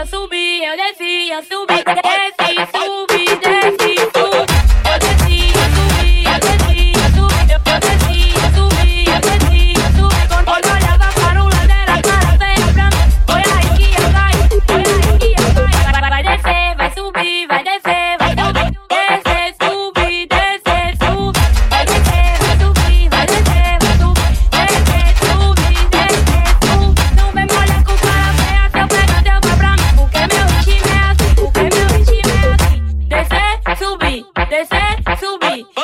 Eu subia, eu descia, subia, descia, subia. to. They said to be.